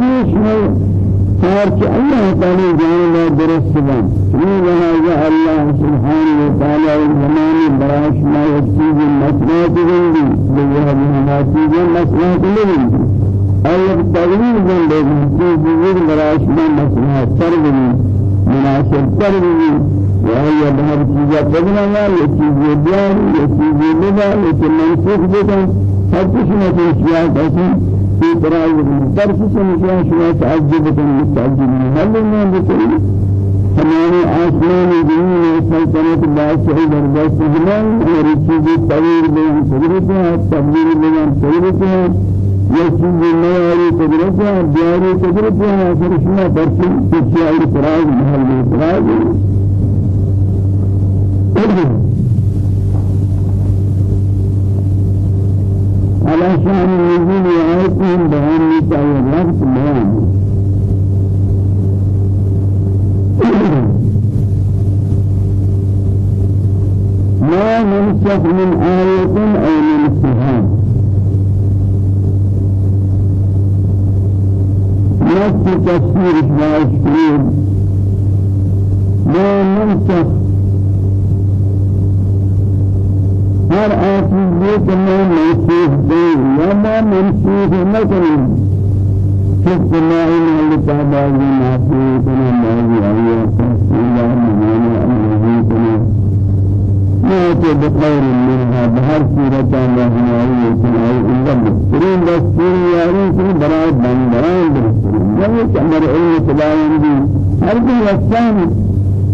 مخلوق يشمل صار الله تعالى جانب درست بان من هذا الله سبحانه وتعالى الزمان براش ما يكتب المسنات بهذه ما تيجي المسنات جندي أي تغيير جندي تيجي براش ما مسنات تربي مناسب تربي وهي چیزیں بدلنا یا یہ چیزیں بیان یہ چیزیں لگا یہ منسوخ کسی نے کوئی اشیاء ایسی في براي درس سمجھا شما تعجب کن مستعجب هل من بكل تمام آسمان زمین سلطنت بادشاہی در دست زمان اور چیز طویل بیان قدرت ہے تبدیل بیان قدرت ہے یہ چیز نیاری قدرت ہے بیاری قدرت ہے آخر شما درس محل فراغ على شأن نزول آياتهم بيان نتايا رفت بيان ما ننسخ من آية أو ننسها نفس تفسير ما ما ننسخ ہر آسیب یہ کہ میں منسوخ دیں یا میں منسوخ نہ کروں۔ شک مائی محل تابعی نافی کنا مائی آیا تحصیلہ ممانا امرہی کنا ناتے بخیر منها بہر صورتا مہنائی کنائی الا بہترین دستور یاری کی برای بندران جب کہ أمر علم تباین بھی ہر کوئی احسان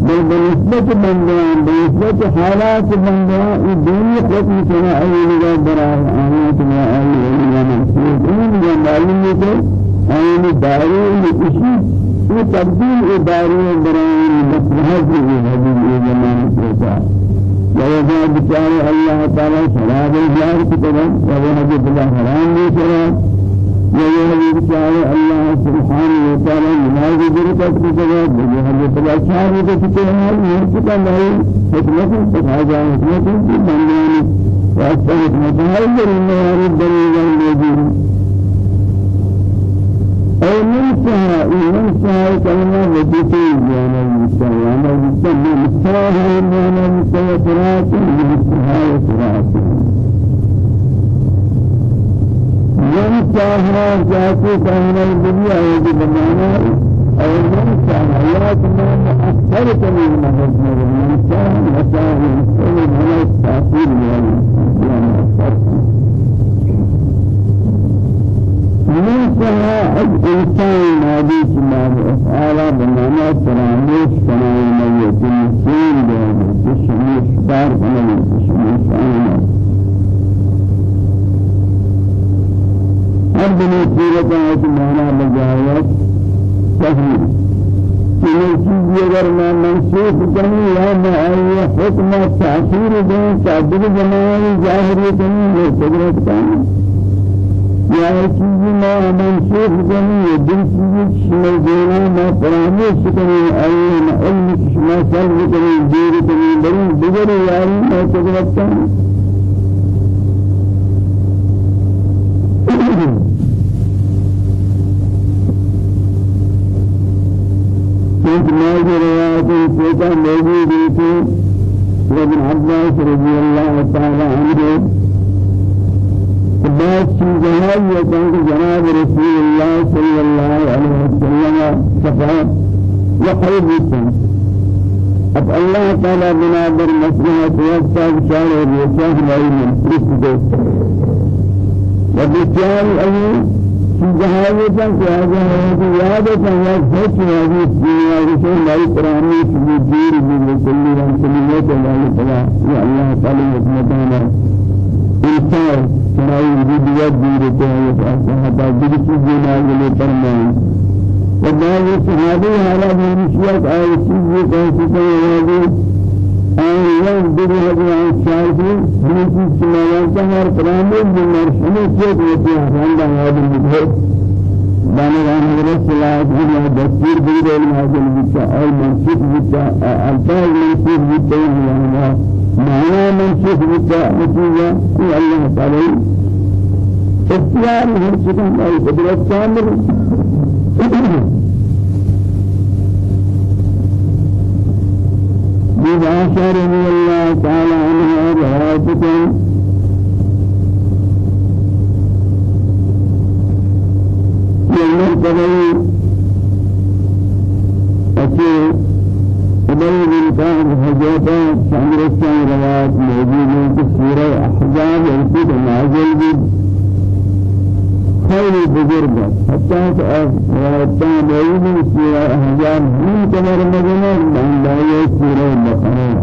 بل بنسبة بندان بنسبة حالات بندان الدنيا حكم سنا أول جا برا آيات ما أول جا منسوب إن جا معلوم ہے أول دارو لكشي وتبديل إدارة برا مصلحة هذه الزمان سوتا ويجا بچار الله تعالى شراب الجار كتبا ويجا بلا حرام بشراب وهي بشارة الله سبحانه وتعالى نماز بركة بجواب وهي بلاشان بكتير مرتبة له حكمة فهذا حكمة بندان وأكثر حكمة هذا النار الدليل الموجود أي منسى منسى كلمة وجدتي يعني منسى يعني منسى منسى يعني منسى فرات منسى فرات من شاهنا جاتي كان الدنيا يجي بمانا أو من شاهنا حيات من أكثر من مهجر من شاهن وشاهن كل من التأثير يعني من شاهنا الإنسان ماضي شمال أفعال بمانا تراميش كنائي ميت السين بهذا الشميش دار كنائي الشميش عنا هر بني سورة آيات معنى مجاوات تفهيم یہ چیز اگر میں منسوخ کروں یا میں آئی حکم تأثیر دیں تعبیر جماعی ظاہری کروں یہ قدرت کا یا چیز میں منسوخ کروں یہ دل چیز شمع دینا میں فراموش کروں آئی میں علم شمع سلب کروں دیر کروں بڑی دیگر یاری میں قدرت کا ایک نوز روایت سیتا موجود ہے ابن عباس رضی اللہ تعالی عنہ بعض چیزیں یہ کہ جناب رسول اللہ صلی اللہ علیہ وسلم صفا وقلب أب اللہ تعالی بنا در مسلحة وقتا بشار ورساه لائی من فرس وبالتالي أيه جهاز كان جهاز هذا ياد كان ياد هيك هذه الدنيا وشيء لا يقرأني في الدين من كل من كل ما تعالى يا الله تعالى يسمعنا إنسان سناي بديا دير كه هذا بدي شيء ما يلي فرمان وما يسهادي هذا من شيء أي شيء كان شيء آیان دیگر هزار شاهدی بیشتر سماوات هر پرامه بیمار همه چیز یاد مجھے بانوان حضرت صلی اللہ علیہ وسلم دستور علم حاصل بیتا اور منصوب بیتا الفاظ منصوب بیتا ہے معنی منصوب بیتا نتیجہ کہ اللہ تعالی اختیار ہر چیز میں قدرت کامل عائشة رضي الله تعالى عنها روايتكم يوم قبل أشي قبل من كان حجابا سامرسان روايات موجودة في سورة أحزاب يرسل نازل خیلی بزرگ حتی که روایتان موجود سوره احزاب همین کمر مدینه بندای سوره بقره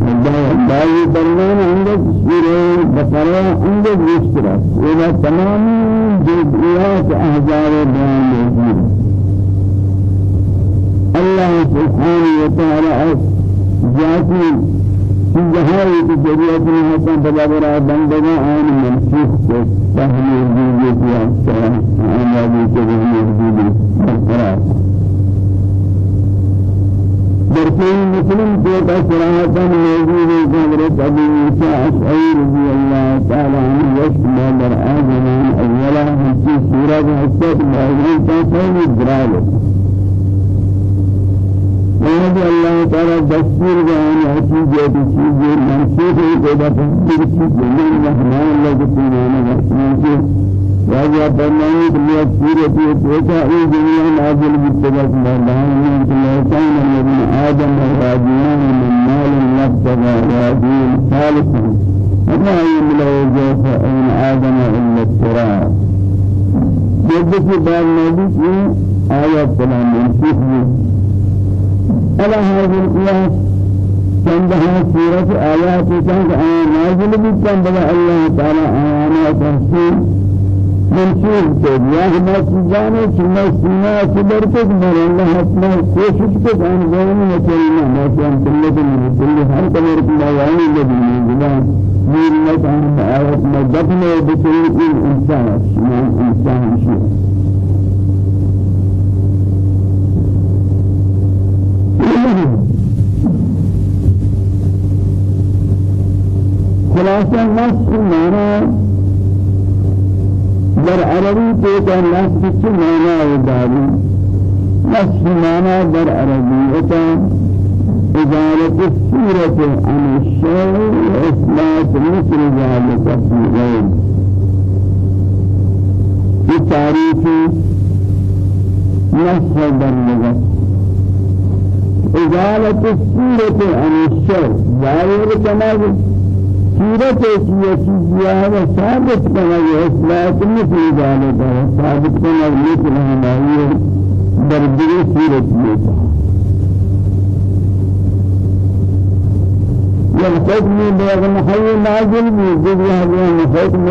بندای درمان اندر سوره بقره اندر مشترک و تمام جزئیات احزاب بیان الله سبحانه وتعالى ذاتی جهائی کی ضرورت نہیں ہوتا بلابرا بندگاں آن منسوخ کو تحلیل دیجیے کیا سلام آن والی کے رہنے دیجیے برقرار. درسين مسلم کو صراحة موجود ہے حضرت ابو موسى اشعری رضی اللہ تعالی عنہ یشمع در آزمان اولا ہمچی سورہ حسد معلوم کا سوی درالے وهذا الله تعالى دستور جان هذه جد چیز منسوخ ہے پیدا کرنے کی زمین رحمان اللہ کے سبحانہ وتعالى وهذا فرمائے کہ یہ سورۃ الفتح یہ دنیا نازل بالتبع الله من كان الذين آدم راجعون من مال نبتغى راجعون خالصا وما يملأ جوف أين آدم إلا التراب جد في بعض نبي آيات كلام منسوخ على هذه القياس عندها سورة آيات كان نازل بكم بلا الله تعالى آيانا تحسين کو یا ہم جانے کہ میں سینا صبر کو مر اللہ اپنا کوشش کو جان گئے میں چلنا میں ہم چلنے کے لیے چلنے ہر کمر کی بیانی لگی جنا میر میں کہاں آیت میں دفن بکل انسان انسان شیء خلاصة نصف معنى. در عربي تيجا نصف معنى وداري نصف معنى در عربي اتا إزالة السورة عن الشيء وإثبات مثل ذلك في غير في تاريخ نصف در لغة إزالة السورة عن الشر ظاهر كما سورة هي چیزیاں ثابت کرنا یہ اصلاح مثل ذلك ثابت کرنا مثل ہماری درجے سورة یہ والحكم بغن حي نازل بجد هذا الحكم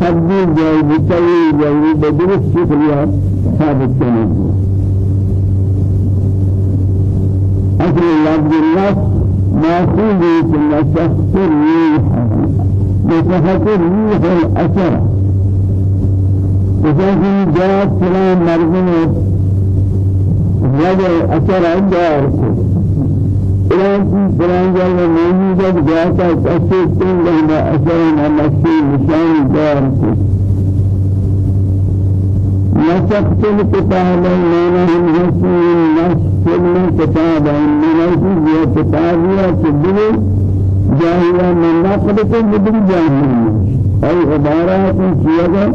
تبديل جاي بتسوي جاي بدرس شكلها ثابت كنا أصل لفظ النص مأخوذ من نسخت الريح نسخت الريح الأثر وكان جاء فلان مرغم وجه أثر دار فلان فلان جل موجود جاء تأثير تنجح أثر نمشي نشان دار نسخت الكتاب لنا من حسين نسخ الكتاب من حسين كتابية تبدو جاهية من نقلة بدل جاهية أي عبارات سيادة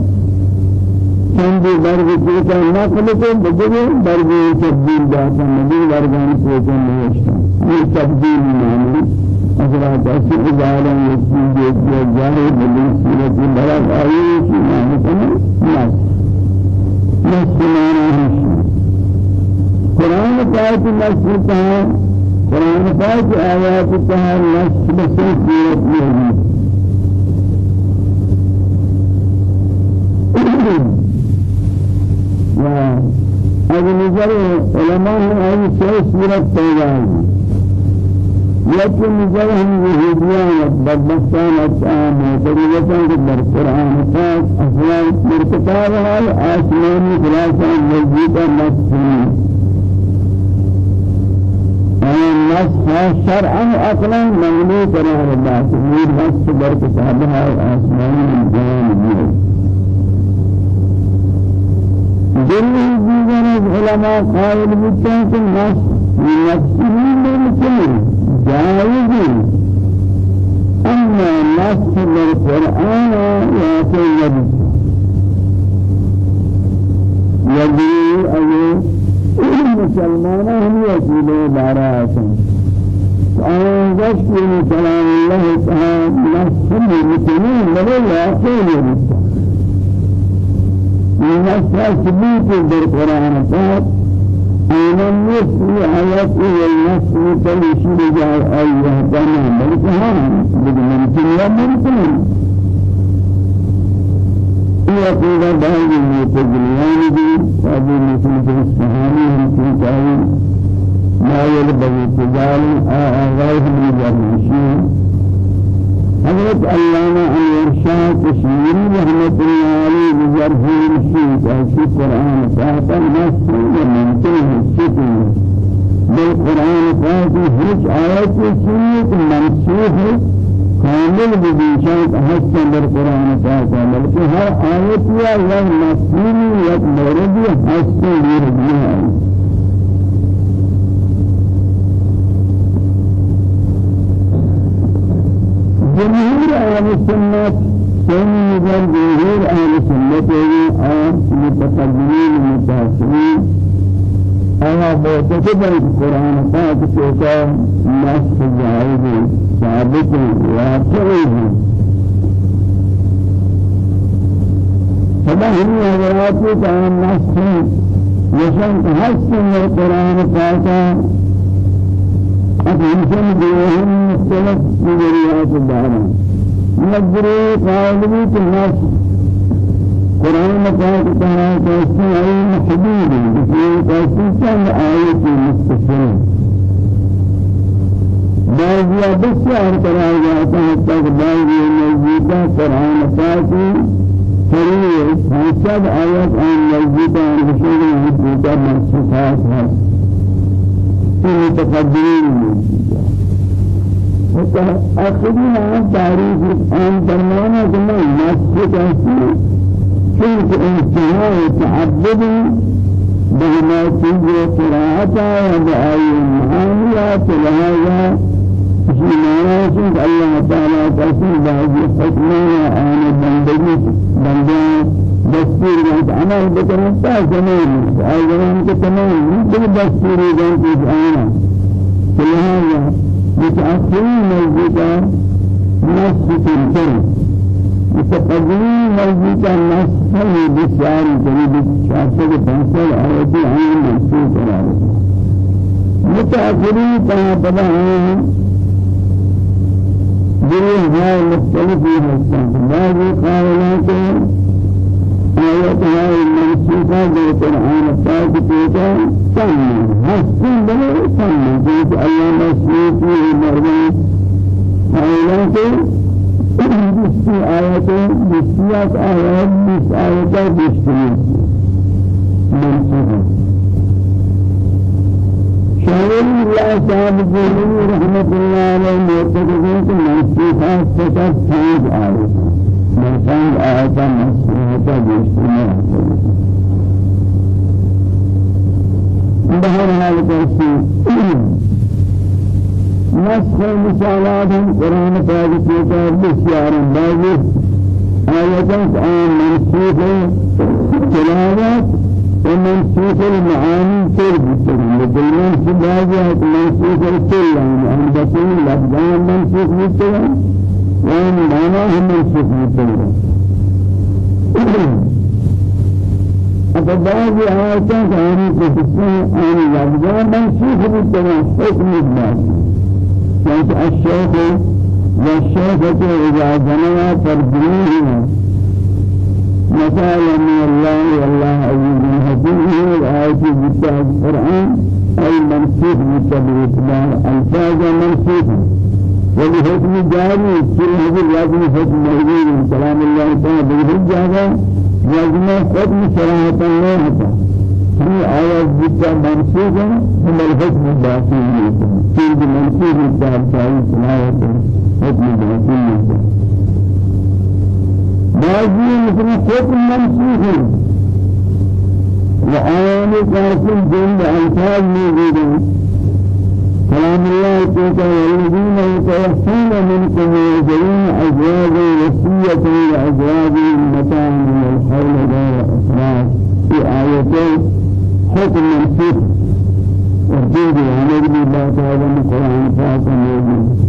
چندی درگ چیتا نقل کو بدل درگ تبدیل جاتا مدی درگان سوچا نوشتا یہ تبدیل معنی حضرات ایسی ادارہ یکی جو جاہی بدل صورت بڑا آئی کی معنی کنا نسخ مسلمان قرآن پاک مسجد ہے قرآن پاک آیات ہے مسجد سے اگر نظر علماء ہیں سے سورت پیدا لیکن نظر ہم یہودیان بدبختان اتعام وطریقتان کے قرآن مرتقاب النسخ شرعا اقلا مغلو قرار اللہ تمیر نسخ در کتابها آسمانی جان دیئے جلی دیگر علماء قائل بودتا کہ نسخ نفسه ممکن أما نص القرآن يأتي يدي يدي أي مسلمان هم يسيلوا باراتهم فأنجش من كلام الله تعالى نص المسلمين ولا يأتي يدي نص ثبوت بالقرآن فقط أين النسل آيات والنسل تلشي جاء أيها كما ملكها بممكن لا ممكن يقول بعض المتجليان دي هذه مثل في السهاني هم في جاي ما يلبغي تجال آغايه من جرمشين حضرت علامہ الارشاد کشمیری رحمت اللہ علیہ بجرح الشیط ایسی قرآن پاک و ممکن حسیتی بالقرآن پاک ہیچ آیت سنیت منصوح کامل بدیشات حسن بالقرآن پاک بلکہ ہر آیت یا یک مفہومی یک موردی حسن لیردی ہے جمهور أهل السنة سنة جمهور أهل السنة آم متقدمين المتأخرين أنا معتقد القرآن پاک چوکا نسخ جائز ثابت واقعی ہے فما هم حضرات کا نسخ يشان حسن القرآن پاک أفهمتم بهم مختلف نظريات الدارة نظري قائلي الناس قرآن مقام تعالى كاسي أي محدود في كاسي كان آية مستقيم بعض بسیار قرار جاتا تک بعض نزدیکا قرآن پاکی فریع حسد آیت آن نزدیکا انشور نزدیکا منصفات ہے متقدمين آخرین آن تاریخ آن درمانا كما نسخ كاسي كنت انتهاء تعبد بهما تجرى قراءتا وبآي المعاملات لهذا في مناسك الله تعالى تأثير بعض حكمنا آن بندگی بندگی دستور جانت عمل بکنه تا زمان که تمام دل دستوری جانت ایش آنا لهذا متأخرين موجودا نصف متقدمين موجودا نصف بسيار قريب شاسد بنسل آياتي عن منصوص على متأخرين كما تبعهم جريه هاي مختلفة هستان بعض قائلات آيات هاي المنسوخة در قرآن پاک پیتا سنة هستن بلے سنة آيات بسيات آيات بس آيات بسيات منسوخة شاعر الله صاحب جلال رحمة الله عليه معتقدين کہ منصوبات فقط پانچ آیت من پانچ آیت منصوبات بیشتر بہر حال کیسی نسخ مثالات ہم قرآن پاک کی طرف بسیار آیتان آن منصوب تلاوات ومنسوخ المعاني كل بسرعة الدنيا سبحانه منسوخ الكل يعني أن بسرعة لفظان منسوخ بسرعة وأن معناه منسوخ بسرعة بعض آيات كانوا تفسير أن لفظان منسوخ بسرعة حكم الناس. يعني الشيخ والشيخة إذا جنوا تربيه مثال من الله والله عزيز حكيم الآية جدا القرآن. أي منسوخ بالتبعيث ألفاظ منسوخ ولحكم جاري في هذه الوزن حكم موجود كلام الله تعالى. به جاء وزن حكم صراحة الله هي آيات جدا منسوخة هم الحكم الباقي في منسوخ التابعين صلاة حكم الباقي بعضی مثل حکم منسوخ وآيان قاسم جند موجودة كلام الله تعالى والذين يتوفون منكم ويذرون أزواجا وصية لأزواجهم متاعا من الحول غير إسراف في آيتين حكم منسوخ. وجود العمل بالله تعالى من القرآن فاتح موجود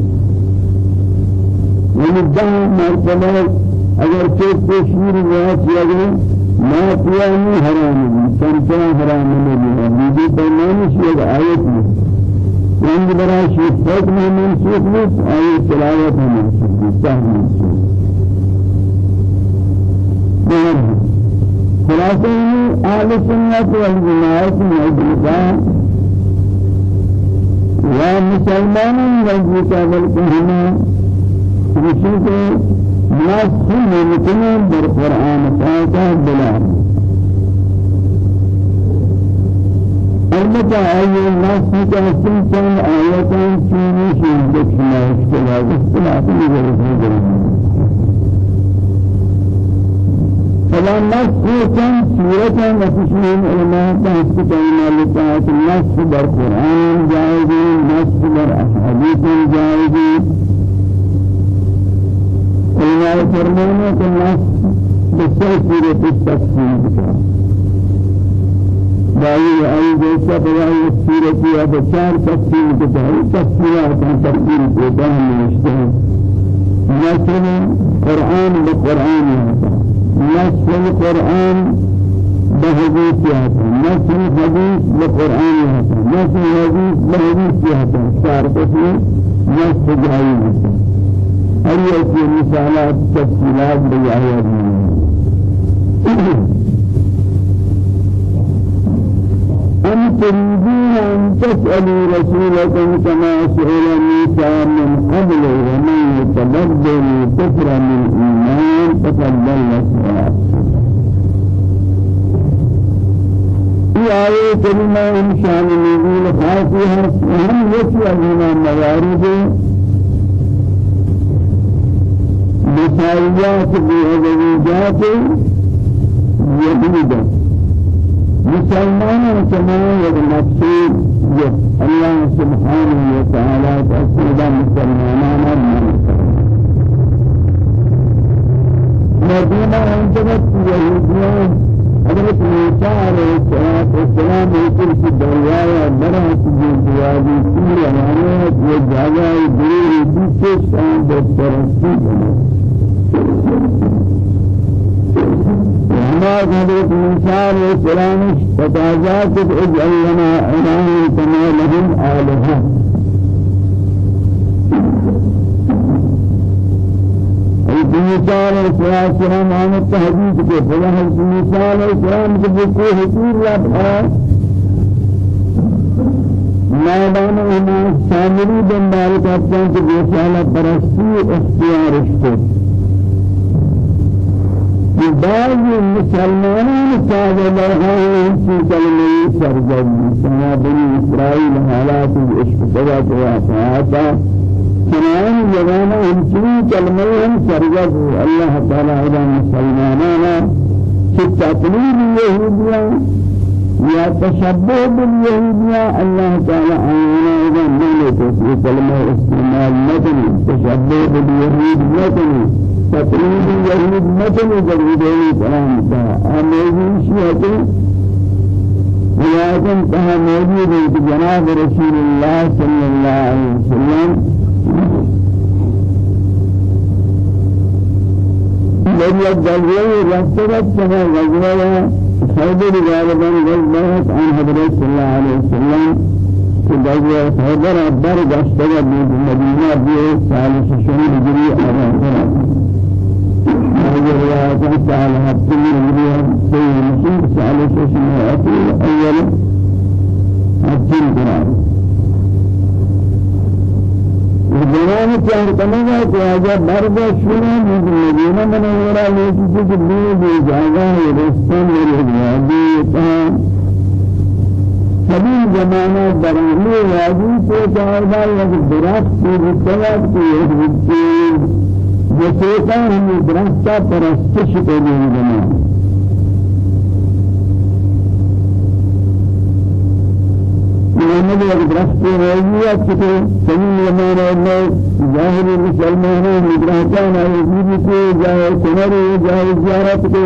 حریم ونبدأ مرتبة اگر چیز تشمیر روايات کیا گئے ما پیانی حرام بھی سنچنا حرام نہیں بیدی فرمانش یک آیت میں رنگ برا شیخ حکم منسوخ نہیں آیت تلاوت منسوخ بھی سہل منسوخ خلاصہ اہل سنت والجماعت موجودہ ومسلمان موجودہ بلکہ ہمیں رسول ناس ممكن بالقرآن فاتح بلا. البته أي الناس كأسن كان آياتان چینی شین دکھنا اختلاف اختلاف نظر فلا نص كان سورة نفسهم علماء تحت كلمة لطاعة النص بالقرآن جائزي نص بالأحاديث جائزي علماء فرمانا التقسیم بکا بائی آئی جیسا بلائی صورت یا بچار تقسیم بکا تقسیمات ہم تقسیم بکا ہم نشتے ہیں نسل قرآن بقرآن يهتا نسل قرآن بحديث يهتا نسل حديث بقرآن يهتا نسل حديث بحديث يهتا شعر قسمه نسل جائي هر یک مثالات تفصیلات بیاید أم تريدون أن تسألوا رسولكم كما سئل موسى من قبل ومن يتبدل كفر من إيمان؟ فقد ضل سواء آية كلمة إن شاء الله نقول خاصها هم يسأل من مسائيات بهذوجات يهودا مسلمان كما يد مقصود حجة الله سبحانه وتعالى تأكيد مسلمانا من مدينة انتبت يهوديان حضرت موسى عليه الصلاة والسلام يقول في الدرياء برهت جوابي كل أمانات وجعلها يدري بيسس عن دسترسي وما حضرت موسى عليه السلام فتعزات اجعل لنا إله كما لهم آلهة موسى عليه السلام عن التهديد کے فلا موسى عليه السلام کو کوئی حضور لبھا نادان اما سامری بندار کرتے ہیں کہ بیشالہ پرستی اختیار اشتے بعض ساده لها في كلمة سرجم سنا بني إسرائيل حالات العشق سبات وعفاتا سنان جوانا کلمه هم سرگز الله تعالی اذا مسلمانانا في تقليد اليهودية يا تشبه باليهودية الله تعالى آيانا إذا ملك في كلمة استعمال مدني تشبه باليهود مدني تقليد اليهود مدني جريدين كلام آمين شيئتي ولكن كها موجود جناب رسول الله صلى الله عليه وسلم. لم يجعلوا رفترت كما غزوة خيبر غالبا غزوة عن حضرت صلى الله عليه وسلم. غزوة خيبر أكبر جاشتغل بالمدينة بيه ثالث شهر هجري أبا هذه الرواية تعالى حتى هجري سيد المسيح ثالث شهر أول حتى القرآن زمان چار کمانا کہ آجا مرد شنا مدینہ منورہ لیتی سے جبری بے جاگا ہے رستان میرے وادی تا سبھی زمانہ درہمی وادی سے چاہتا ہے کہ درخت کی بکوات کی ایک بکتی جسیتا ہمیں درختہ پرستش کو دیں زمانہ محمد الرفت روزية كتير سمين يمان الله ظاهر المسلمان مدرسان يجيب كي جاهر سنري جاهر زيارات كي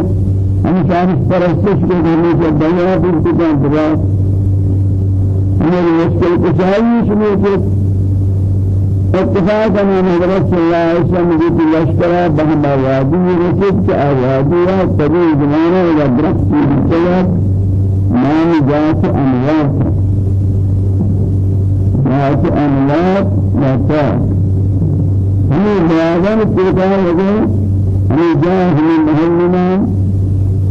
هم شارف پرستش کے گھرنے سے پر کتان درا ہمیں مشکل کشائی شنو کہ اتفاق ان حضرت صلی اللہ علیہ وسلم کی لشکرہ بہما وادی رسد کے آوادیہ تبی زمانہ و درخت کی جگہ نام جات انوار ذات أملاك وفاق هم بيادان التلقاء لگے ہمیں ہمیں محلنا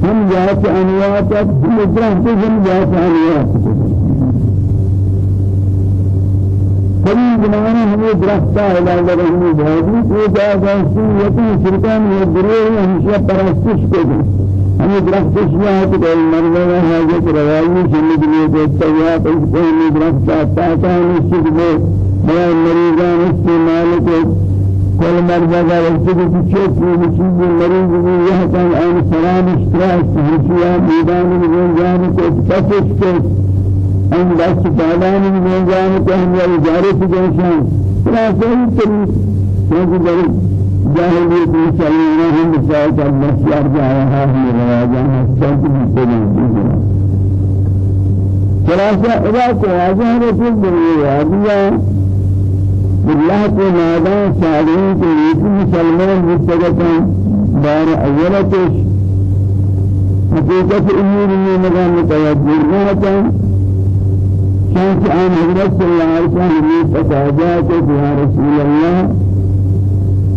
ہم ذات انوات ہم انوات کبھی زمانے ہمیں درختہ علاج رہنے وہ جاہ گاہسی یقین شرکان یہ گروہ ہمیشہ پرستش کو دیں ہمیں درخت شیعہ کہ مرنے ہے جو روایت سنت میں دیکھتا ہے اس کو ہمیں درخت آتا ہے نشد میں بڑا مریضان استعمال کو کل مرضى قال استجد تشوف في چیز مریض بھی یہ کان آن سلام اشتراک سہشیا میدان میں جان کو تفش کو ان دست میں جان کو ہم یہ اجازت دیشان خلاصہ یہ جاهلیت مسلمانوں ہم مثال کا مسیار جایا ہے ہم رواجان ہستان کی مسلمان خلاصہ اذا کو واجہ رسول بنی وادیا بالله کو نادان صالحین کے لیے مسلمان مستقبل دار اولتش. حقیقت امور میں مقام متوجہ نہ شان عن حضرت صلی اللہ علیہ وسلم فتاجا کہ یا رسول اللہ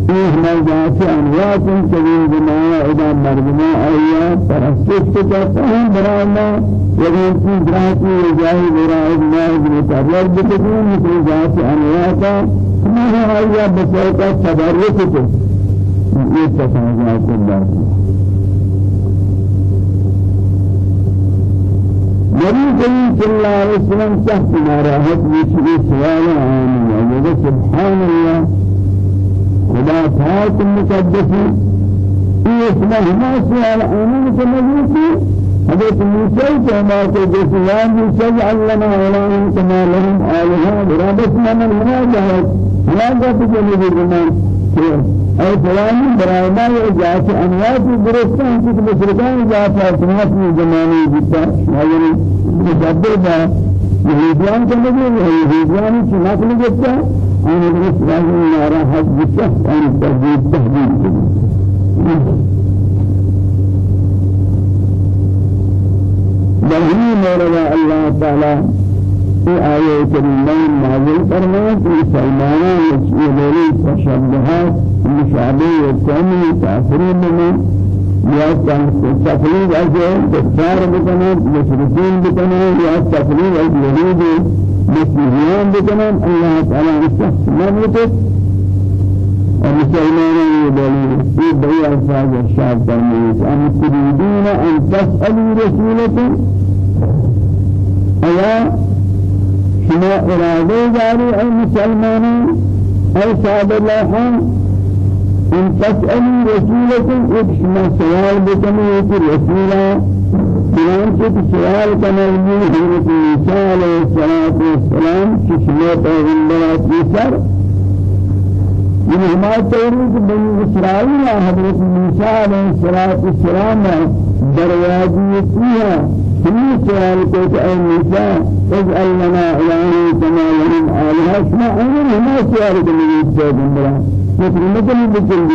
فيه موضوعات أنواع كبير بما إذا مرمنا أيها فرسك تفهم برانا. ومن في ذاتي وجاهي براء الله المتعرض بتكون مثل ذات أنواع كما هو أيها بسيطة تبركته يتفهم الله نبی کریم صلی اللہ علیہ وسلم تحت ناراحت یہ سوال عام ہے سبحان الله. خدا پاک مقدس یہ اسمه ما سوال آمین کے مجلسی. حضرت موسى كما قلت يا موسى اجعل لنا إلها كما لهم آلهة برابطنا من هذا هذا تجلب الإيمان أي فلان برايما يجاك أنواع درستان كتب مشركان جاءت أسماء في زمانه جدا. يعني مجبر با يهوديان كنبي يهوديان شناك لجتا أنا درست راجل نارا حد جدا أنا تهديد تهديد بلهي مولا الله تعالى في آية كريمة نازل فرمائے کہ مسلمانوں یہ لولی تشبہات مشابه الثاني تأثير من يا تفريد أجل كفار بكنا مشركين بكنا يا تفريد اليهود مسيحيان بكنا الله تعالى الشخص مملكة المسلمين يقولون في بيع الفاظ الشعب تلميذ أم تريدون أن تسألوا رسولكم أيا شما إرادة جاري المسلمين أي صاحب الله إن تسألوا رسولكم إكشما سوال بكم يكي رسولا بلان كت سوال كنالي حضرت موسى عليه الصلاة والسلام كشما پیغمبرات يسر من ہمارے تحریک بنی اسرائیل حضرت موسیٰ علیہ السلام دروازی کیا ہمیں سوال کو کہ اے اجعل لنا الہی کما آلہا شما عمر ہمیں سوال مجھے پیغمبرات مثل بكل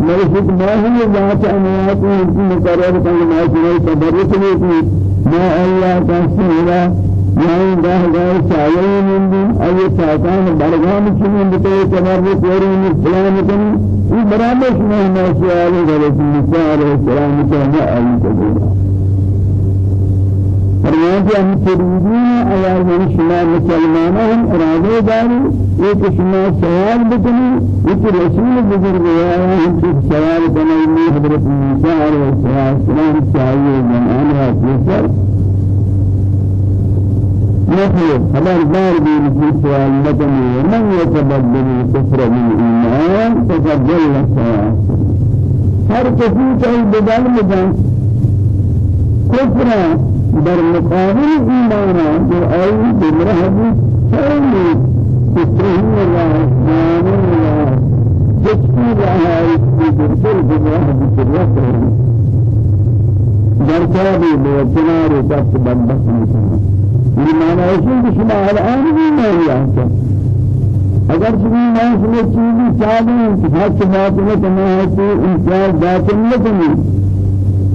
مرشد ما هي ذات أموات ويمكن مقرر كان ما سنة تبرك لي ما الله تسيرا يعني ده ده سايا من أي ساكان برغام شنو بتوع تبرك ورين السلام كن برامج ما ما سؤال النساء السلام. كان أي تقول فرمانتی ہم تريدون آیا من شما مسلمانان ارادے داری؟ ایک شما سوال بکنی ایک رسول بزرگ آیا ہم سے سوال بنائی حضرت موسیٰ علیہ السلام چاہیے زمان ہے پیسر نحن خبردار بين في سؤال مدني ومن يتبدل الكفر من الإيمان تفضل السواء هر كفي كي بدل مدن كفر در مقابل ایمان جو ای بمراه سرمی کتری رحمان الله جسمی راه بزرگ بمراه بزرگ در کابی بکنار دست بندست میکنه ایمان ایشون که شما الان ایمان اگر شما ناس میں چیزی چاہتے کہ حق بات میں تمہیں انسان ذات نہیں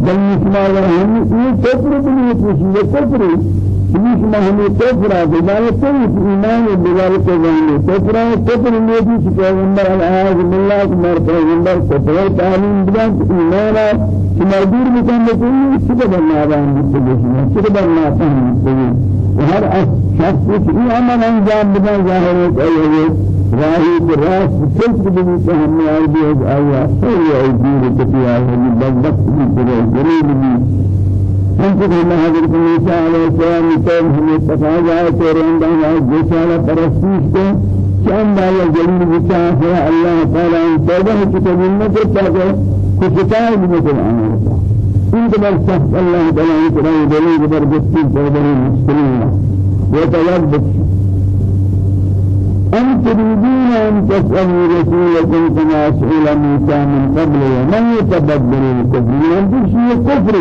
بل يسمع لهم یہ کفر بھی ہے یہ کفر یہ ما ہمیں کفر ہے بجائے تو ایمان و بجائے تو جانے کفر ہے کفر میں بھی پیغمبر اعاذ بالله کمر پیغمبر کفر تعلیم بلند ایمان ہے کہ مجبور مکان میں کوئی سبب نہ آوان بھی سبب نہ فهم بھی ہر شخص کی عمل انجام بدن ظاہر ہے براس كل بدي كهم يعرضي آية أي أيدي كتيا هذي بدك بدي جريء بدي ممكن ما هذا موسى عليه السلام كان هم تفاجأ تورين ده جيشالا پرستيش کو چند آیا جلیل بچا ہے اللہ تعالی ان توبہ کی تمنا کرتا ہے کہ شکایت بھی نہیں آنا ان کے بعد سخت اللہ تعالی کی رائے دلیل زبردستی توبہ مسلمین وتوبہ أم تريدون أن تسألوا رسولكم كما سئل موسى من قبل ومن يتبدل الكفر؟ أن تشيء كفر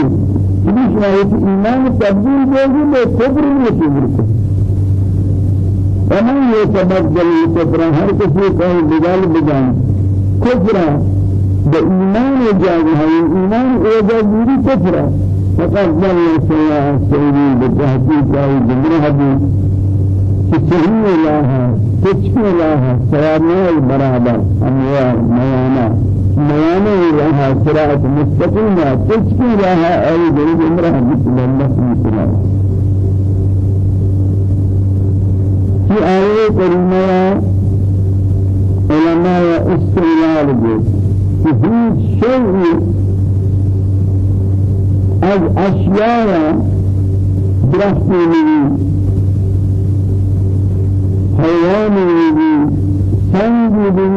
ليش ما إيمان تبديل بيجي بكفر يشيء ومن يتبدل الكفر؟ هر كسي كان بجال بجان كفر بإيمان جاء هاي إيمان إذا جري كفر فقد ضل سواء السيري بالتحقيق أي جمرة كسهين الله كسهين الله سوامي برابر أموال ميانا ميانا الله صراط مستقيمة كسهين الله أي جريد إمرأة مثل الله مثل في آية كريمة علماء استغلال جد في شيء از أشياء درستي حیوانی بی سنگی بی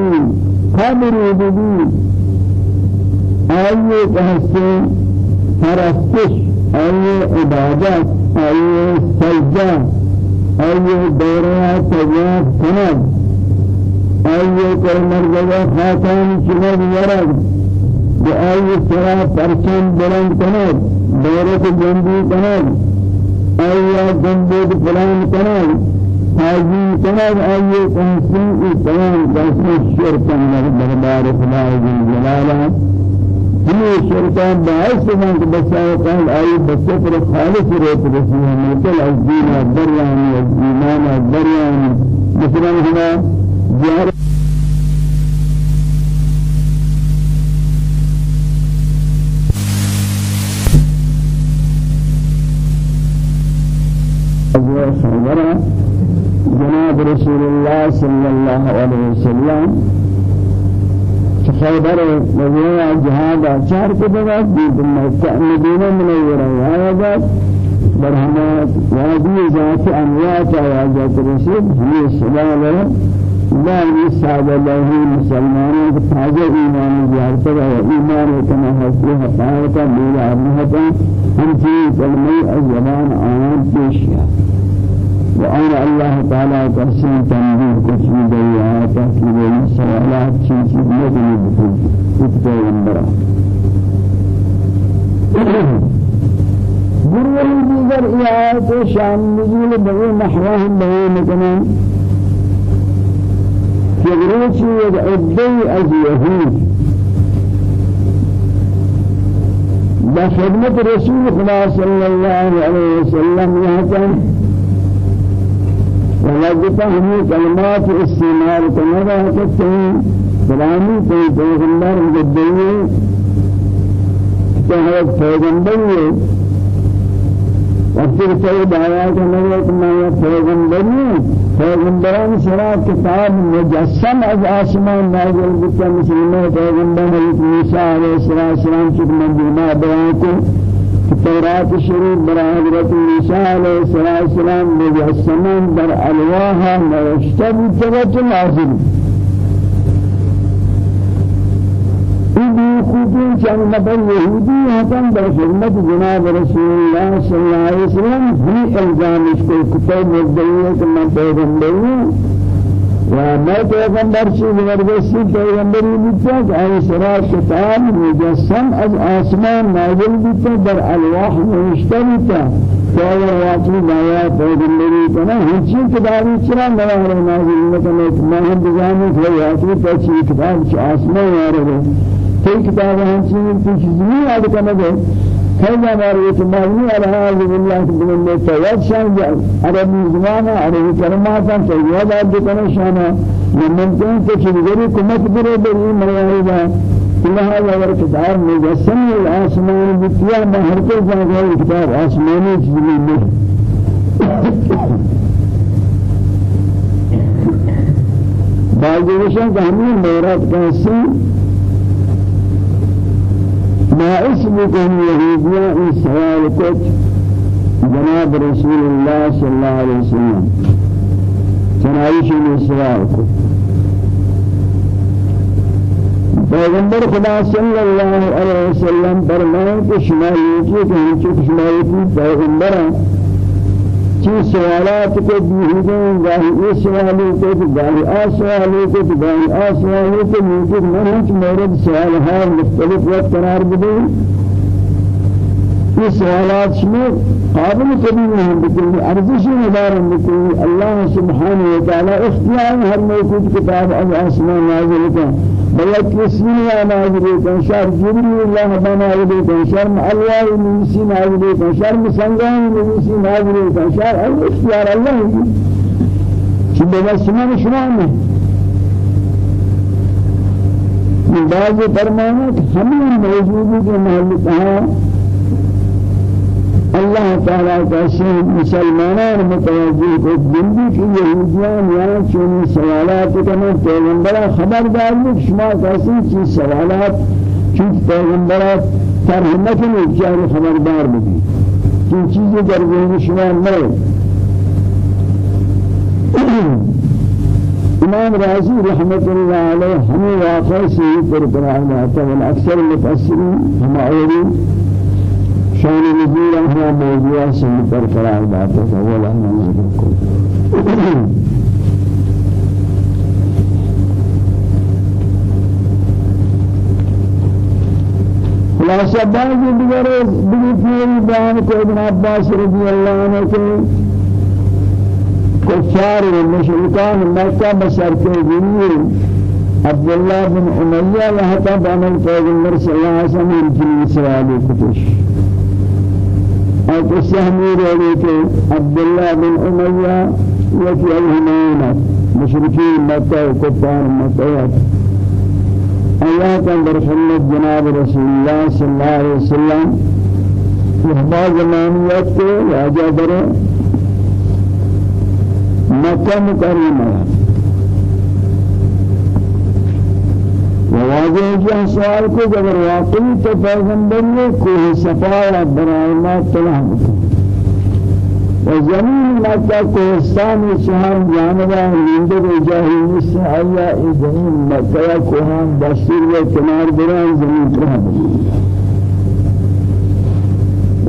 قبری بی آئیے کہتے پرستش أي عبادات أي سجدة أي دورة تجاه كنب أي كل مرجع خاتم كنب يرد بأي سرا پرچم بلند كنب دورة جنبي كنب أي جنبي فلان كنب هذه كنب أي تنسيق تمام قسم الشرك من بربار خدا جلاله. هي شركان باعث من بسائقان أي بسفر خالص روت رسول مثل الدين الدريان الإيمان الدريان مثلا هنا جهر خیبر مدینہ جهاد چار کے بعد مدینہ منورہ آیا برہمات وادی ذات انوات آیا جات رسول. ہمیں سلام لا يسعد له مسلمانوں کو تازہ ایمان زیارت ہے ایمان کما حسن حقائق میرا رحمت ہم کی کلمہ زبان آیات پیش وأنا الله تعالى تحسين تنبيه كشي ديها تحكي سوالات شيء شيء مدني بكل كتاب المرأة ضروري دیگر آیات شان نزول بغي نحوهم بغي کنن فگروچی یک عدی از یهود بخدمت رسول خدا صلی اللہ علیہ وسلم یہاں ولذلك هم كلمات استعمال كنا كتير كلامي كي پیغمبر مجدني كهذا پیغمبر وقتی کوئی دعایا کرنے کہ میں پیغمبری پیغمبران شرع کتاب مجسم از آسمان نازل بکا مسلمہ پیغمبر حضرت موسیٰ التوراة الشريف برا حضرت عيسى عليه الصلاة والسلام مجسما در ألواها مرشتة بتوجه نازل إذا خدين كان نبي يهودي هتم در خدمت جناب رسول الله صلى الله عليه وسلم في إلزام إشكال كتاب مبدئية كما پیغمبر وما پیغمبر چی زبردستی پیغمبری بیتا که آن سرا کتاب مجسم از آسمان نازل بیتا در الواح نوشته که آن واقعی نایا پیغمبری کنا هیچی کتابی چرا نوار نازل نکنه؟ ما هم بزانی که تا چی کتاب آسمان آره. تی کتاب همچی تو چیزی یاد کنه؟ هذا ما رأيت مبني على هذا بالله من شان عربي زمان عربي كلمات تياد عبد كنا شانا. ممكن تشيري كمت بري بري مريضا كل هذا وركدار مجسم الآسمان بتيا ما هر كل جگہ كتاب چیزیں میں بعض وشان کہانی میرات کیسے ما اسمكم يهوديا إن سوال جناب رسول الله صلى الله عليه وسلم. سنعيش من سوال كت پیغمبر خدا صلی اللہ علیہ وسلم فرمائے کہ شما یہ کہ ہم شما یہ پیغمبر ہیں۔ چی سوالات کو بیہودیں گاہی اس سوالی کو گاہی آ سوالی کو گاہی آ سوالی کو موجود نہ ہنچ مورد سوال ہاں مختلف وقت قرار بدیں یہ سوالات شما قابل کبھی نہیں بکلی ارزش مدار بکلی اللہ سبحانہ وتعالی اختیار ہر موجود کتاب از آسمان نازل کا بلد كسمية نازل كان شر جبريل الله بنازل كان شر الوار نسي نازل كان شر مسنجان نسي نازل كان شر الاختيار الله شبه بس ما نشرانه من بعض موجودة في محل اللہ تعالیٰ کا شیخ مسلمانان متوجہ کو بندی کی یہودیان یا چون سوالات کنا پیغمبرہ خبردار ہے شما کسی چیز سوالات چون پیغمبرہ ترحمت نہیں چاہے خبردار بھی چون چیزیں در ذہن شما نہ امام رازی رحمت اللہ علیہ ہمیں واقع سے پر پر آتا ہے اکثر مفسرین ہم شان نزول هو موضوع سن پر قرار داتے ہیں ولا نظر کو خلاصہ بعض دیگر دیگر پوری بیان کو ابن عباس رضی اللہ عنہ کے کفار و مشرکان مکہ بسر کے ذریعے عبداللہ بن امیہ لہتا بامن پیغمبر صلی اللہ علیہ وسلم جنی سوالی کتش. اور اس ہمیں رہے کہ عبداللہ بن امیہ یکی الہمانہ مشرکین مکہ و کفار مکہ آيات در خدمت جناب رسول الله صلى الله عليه وسلم. وهما زمانيات کے واجہ در مکہ وواجہ جہاں سوال کو جب واقعی تو پیغمبر نے کوئی صفا برائے ما طلح بکن. وزمین مکہ کوہستان چہار جانبا لیندے جاہی سے آیا ای زمین مکہ کوہان دستور و کنار بران زمین پر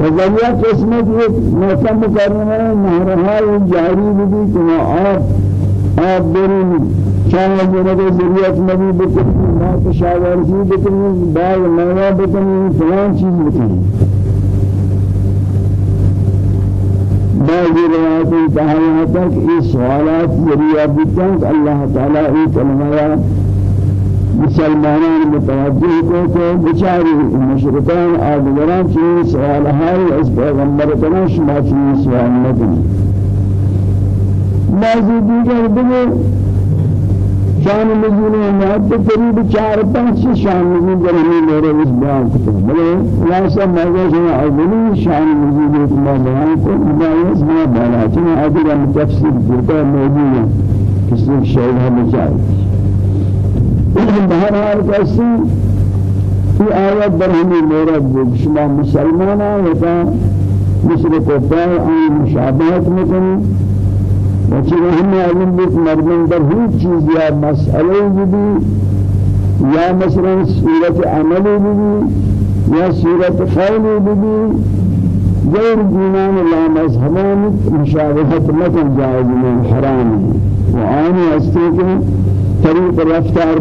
وزمیا قسمت ایک مکہ مکرمہ نہرہائی جاری بھی کہ آپ آپ برین چاہے جنب ذریعت نبی بکنی ما تشاورزی بکنی باغ میوہ بکنی فلان چیز بکنی. بعض روایات کہا تک اس سوالات ذریعہ بتن اللہ تعالی ای کلمہ مسلمانان متوجہ کو کہ بیچاری مشرکان آدگران چیز سوال ہے اس پیغمبر کنا شما چیز سوال نہ کنی بعضی دیگر دیگر شان نزول نعت قریب چار پانچ شان در ہمیں میرے اس بیان کو بلے خلاصہ مزہ شما اولین شان نزول ایک ما بیان کو مجاز ما بالا چنا ادھر ہم تفسیر دیتا موجود ہے کسی شہر ہم جائے بہرحال کسی یہ آیت در ہمیں میرا شما مسلمانہ ہوتا مثل کو پائے آئی مشابہت میں کنی وچی ہم علم بیت مردم در هیچ چیز یا مسئلے بھی یا مثلا صورت عملی بھی یا صورت قولی بھی غیر دینان لا مذهبان مشابهت مکن جائز من حرام استے کے طریق رفتار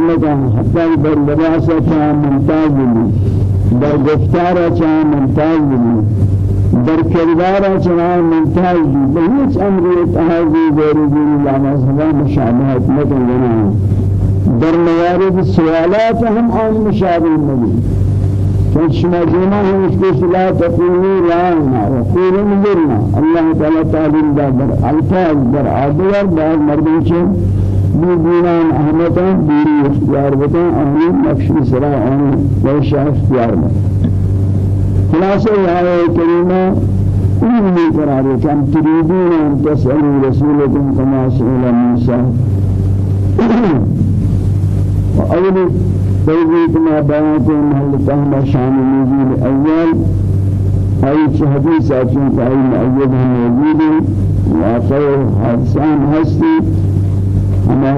حتی در لباسہ چاہ ممتاز در گفتار چاہ ممتاز بھی۔ در کردار چنان ممتاز بھی بہت أمر اتحادی غیر دین مذہبہ مشابہت مکن جنا در موارد سوالات ہم آن مشابه نبی چون شما جمع ہے اس کو صلاح تقولی رائنا وقول مجرنا اللہ تعالی تعلیم دا در الفاظ در عادوار بعض مردم چه؟ بی دینان احمدان بیری اختیار بکن امین نقشی سرا آن ویشا اختیار بکن خلاصة يا كريمة أمي قرار كم تريدون أن تسألوا رسولكم كما سئل موسى. وأول تيجي كما بيانت محل تهم شأن النزول الأول. أي حديث أتون كأي مؤيدها موجود واقع حادثان هستي أما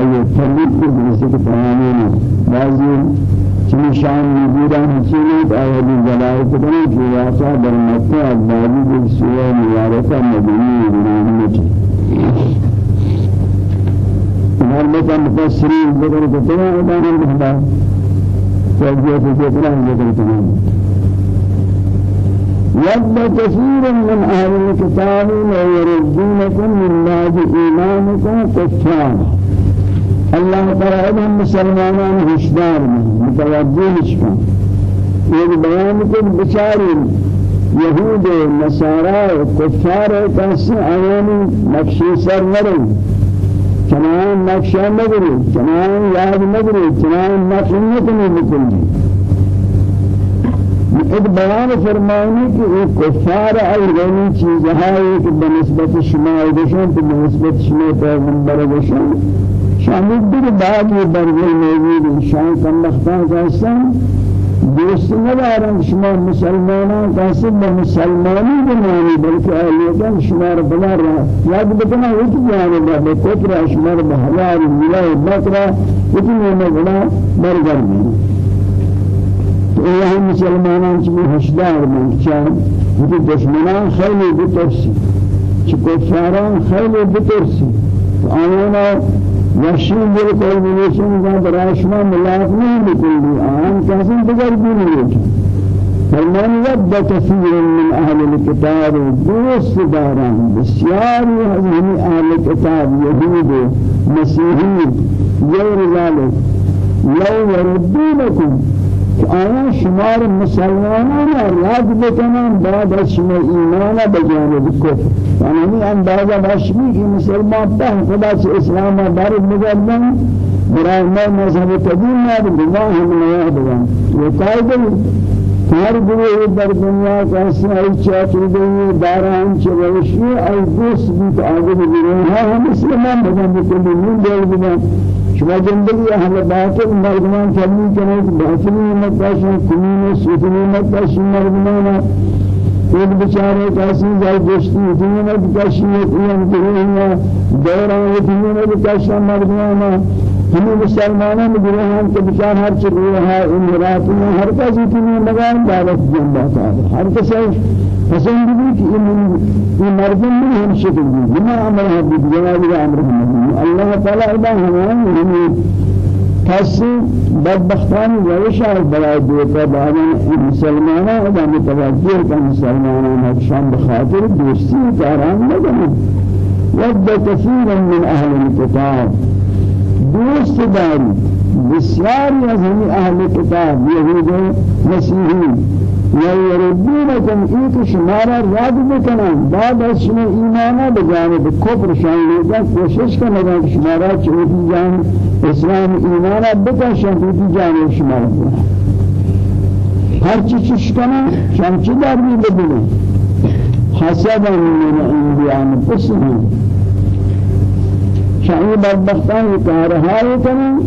أي تملك بنسبة تمامنا بعضي چنی شان وجودان حسینت آیدی جلائے کتنے کی واسع در مکہ اقبالی کی سورہ مبارکہ مدنی برانمت مرمت مفسرین ذکر کتنے ادانا بہتا توجیہ ذکر ذکر ود كثير من أهل الكتاب لا يردونكم من بعد إيمانكم كفارا الله تعالى هم مسلمانان هشدار متوجه شكا یہ بیان کو بچاری یہود نصارا کفار کیسے آیانی نقشی سر نرن چنان نقشہ نگری چنان یاد نگری چنان نقش نکنی بکلی ایک بیان فرمائنی کہ ایک کفار ایرانی چیزہاں ایک بنسبت شما ایدشن تو بنسبت شما پیغمبر ایدشن شامل در بعضی برگل موجود شان کم بختان کهستن دوست ندارن شما مسلمانان کسی به مسلمانی بنانی بلکه اهلیتان شما را بلا را یاد بکنه. یک جانب به کفر شما را به حلال ملای بکر یک نیمه بلا برگردید ایه مسلمانان چی هشدار من که دشمنان خیلی بترسی. چی کفاران خیلی بترسی. آنها وحشی دل کوئی منشن کا براشما ملاق نہیں بکلی آن کسی بگر بھی نہیں فمن ود كثير من أهل الكتاب دوست داران بسيار من أهل الكتاب يهود مسيحي غير ذلك لو يردونكم آیا شمار مسلمانان رد بکنن بعد از شما ایمان بجانب کفر. یعنی اندازه باشمی که مسلمان به خدا چه اسلام بارد مگردن برای ما مذهب قدیم نبود گناه هم نیاد بگن یہ قائد ہر گروہ در دنیا کا سائی چاچر گئی داران چروشی ای دوست بھی آگے گروہ ہم مسلمان بگن بکلی نون دل بگن. شما زندگی أهل باطل مردمان چلی کنید باطلی مداشن کنین سوتنی مداشن مردمان ایک بیچاره کسی جای گشتی دنیا کسی این دنیا دوران دنیا کسی مردمان ہمیں مسلمانوں میں گروہ ہیں کہ بچار ہر چیز ہے ان رات میں ہر کسی کی مگان دعوت جنبا تعالی ہر کسی پسند بھی کہ ان مردم میں ہم شکل بھی بنا أمر ہے جناب أمر ہے اللہ تعالی ادا ہمیں ہمیں کسی بدبختان روشا برای دیتا بعدن مسلمانا ادا متوجه کن مسلمانا شان بخاطر دوستی کاران نکنن ود كثيرا من أهل الكتاب۔ دوست داری بسیاری از همین اهل کتاب یهود مسیحی یردونکم ایک شما را رد بکنن. بعد از شما ایمانا بجانب کفر شامل کوشش کنن که شما را چوتی جان اسلام ایمانا بکشن چوتی جان شما را هر چی چش کنن شما چی در می ببینن حسبا من عند انفسهم شاہی بدبختان کارهای کنن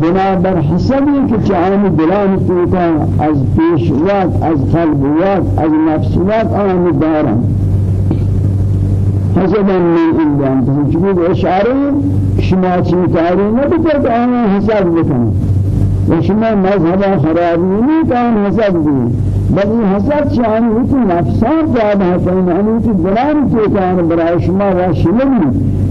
بنابر حسبی که چهانی دلان توتا از پیشوات از خلبوات از نفسوات آن دارن حسبا من اندام چون اشاره شما چی کاری نبکرد آن حساب بکنن و شما مذهب خرابی نیکان حساب بکنن بل حسد چیانی ہوتی نفسان پیدا ہے یعنی ہوتی دلان کے کان برای شما و شملی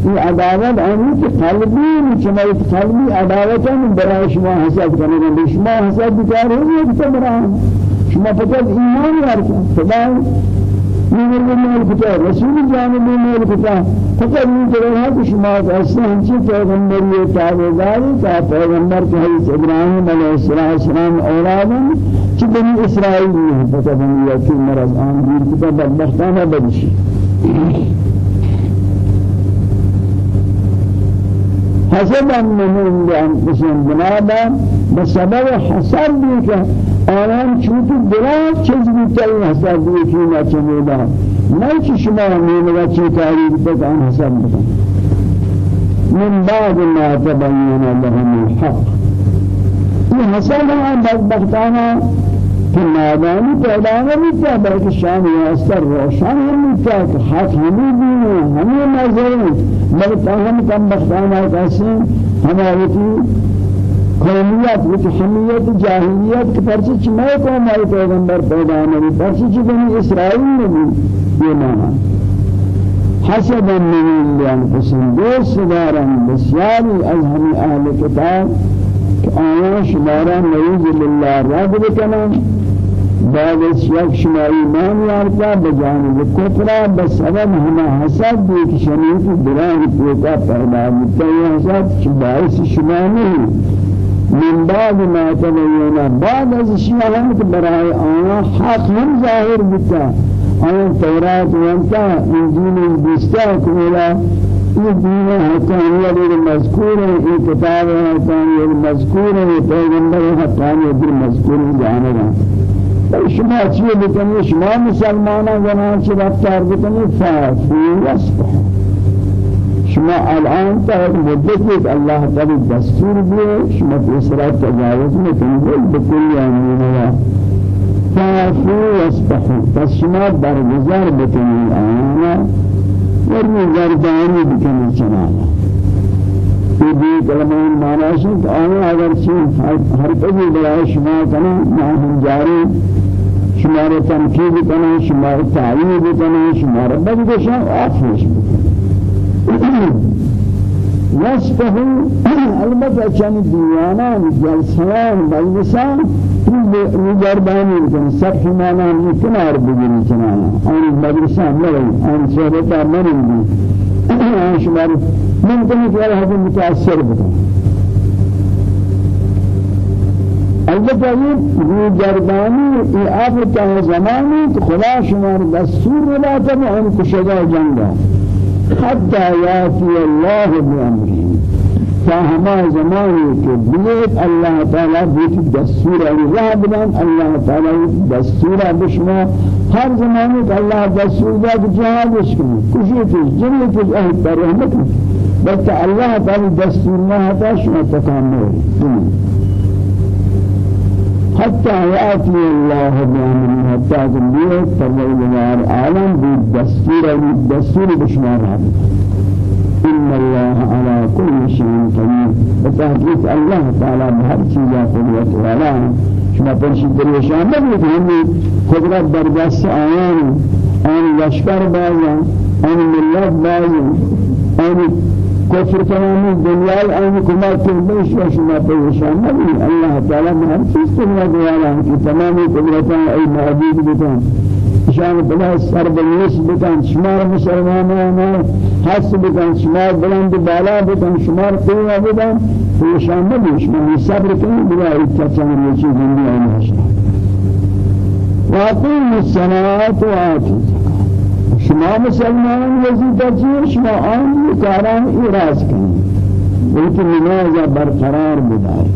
یہ عداوت آنی قلبی شما قلبی عداوت برای شما حسد کرنے گے شما حسد بکار ہوئی ہے برای شما فقط ایمان یارکن خدا من المال كتاب رسول جانب من الكتاب فقط من جرها شما أصلا همچی پیغمبری تابعداری کا پیغمبر کہ حضرت ابراہیم علیہ السلام اولادن چه بنی اسرائیل میں فقط ہم یہ کہ مرض آن دیر کتاب بدبختانہ بدشی حسبا منهم بأنفسهم بنابا بسبب حسب بك آنان چوت دلان چیز بیتایی حساب دیگه کی نچمیدا نه که شما میمونه چی کاری بیتک آن حساب بکن من بعد ما تبین لهم الحق یہ حساب آن بدبختانا کہ نادانی پیدا نہیں کیا بلکہ شان یاستر روشن نہیں کیا کہ حق ہمیں بھی ہمیں نظر بلکہ ہم کم بختانا کیسے ہماری قومیت و حمیت جاہلیت کے پرچے چمائے قوم آئی پیغمبر پیدا نہیں پرچے بنی اسرائیل نہیں یہ مانا حسبا من لأنفسهم دوست دارن بسیاری از همی أهل کتاب آیا شمارا نعوذ بالله رد بکنن بعد از یک شما ایمان یارتا بجانب کفر بسبب همه حسد بھی کہ شمیت دران پیدا پیدا ہوتا ہے حسد باعث شما نہیں من بعد ما تبين بعد از اشياء هم برای آن حق هم ظاهر بتا آن تورات وانتا انجیل بستا كولا یہ دین حقانیت المذکور ہے یہ کتاب حقانیت المذکور ہے یہ پیغمبر حقانیت المذکور جانبا شما چیه بکنی شما مسلمانان زنان چی رفتار بکنی فافی وصفح شما الان تا مدت الله تعالی دستور دیه شما پیسرا تجاوز نکنید بکلی آمینه فافو واسبحو پس شما برگزار بکنید آنا ورمی گردانی بکنید چنانا یہ کلمہ معنی ہے کہ آیا اگر چیز ہر کبھی برائے شما کنا نہ ہم جاری شمار تنقید کنا شمار تعیید کنا شمار بدگشن آفوش وصفه البته چند دیوانان جلسان مجلسان مجربانی کن سب حمانا کنار بگیری چنانا آن مجلسان ملی آن صحبتا ملی آن شمار ممکن کہ اللہ متأثر بکن. البته یہ گردانی یہ آپ کا زمانی خدا شمار دستور ولاتا آن کشگا جنگا حتى يأتي الله بأمره. فهما زمانه کے بلیت اللہ تعالی بیت دستور اللہ بدن اللہ تعالی دستور بشما. ہر زمانے کا اللہ دستور کشی تیز جنی تیز اہد پر رحمت. بلکہ اللہ تعالی دستور نہ ہوتا شما تکامل. حتى يأتي الله بأمره حتى تنبيه فرمائے عالم بالدستور بالدستور بشمار إن الله على كل شيء قدير. بتحقيق الله تعالى بهر چیز قدرت والا شما پرشید دریشان نبود همی قدرت در آیان. آن لشکر بازن آن ملت بازن آن کفر تمام دنیا آن کمال کردنش و شما نبی الله تعالی من هر چیز دنیا دیالا کہ تمام قدرتان ای معبود بکن شان بلا سر بکن شمار مسلمانان حس بکن شمار بلند بالا بکن شمار قوة بکن پریشان نبی شما صبر کنی بلا چند یہ چیز دنیا نشنا واقیم الصلاة وآتوا شما مسلمان وزیدہ چیئے شما آن کاران اراز کریں لیکن نماز برقرار بدائے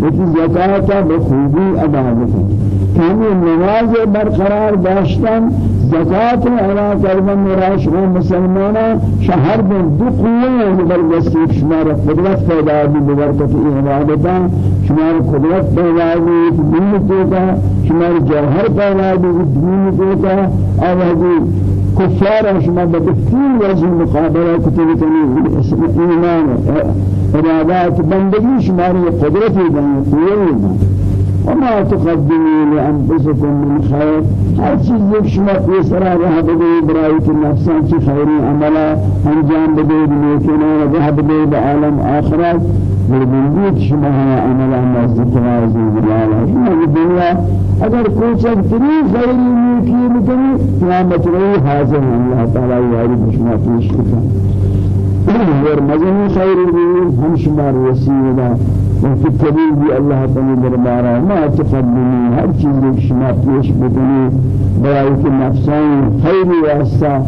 لیکن زکاة بخوبی ادا بکنی کمی نماز برقرار داشتن زکات ادا کردن مرا شما مسلمانا شهر بن دو قوة زبردستی شما را قدرت پیدا دی ببرکت عبادتا شما را قدرت پیدا دی دین توتا شما را جوهر پیدا دی دین توتا آوازی كفار شما بكثير وجه مقابلة كتب كني إيمان إرادات بندگی شماری قدرتی دن قوی دن وما تقدموا لأنفسكم من خير. هر چیز یک شما پیسرا راه بده برای که نفسان چی خیری عملا انجام بده نیکنه و راه بده به عالم آخرت. بردید شما عملا نزدیک نازی بلالا شما دنیا اگر کوچک تری خیری نیکی بکنی قیامت روی حاضر اللہ تعالی یاری شما پیش بکن اور مزنی خیر بھی ہم شمار وسیلہ وفي الكبير بي الله تعالى دربارا. ما تقدمي هر چیز شما پیش بکنی. برای که نفسان خیر واسطه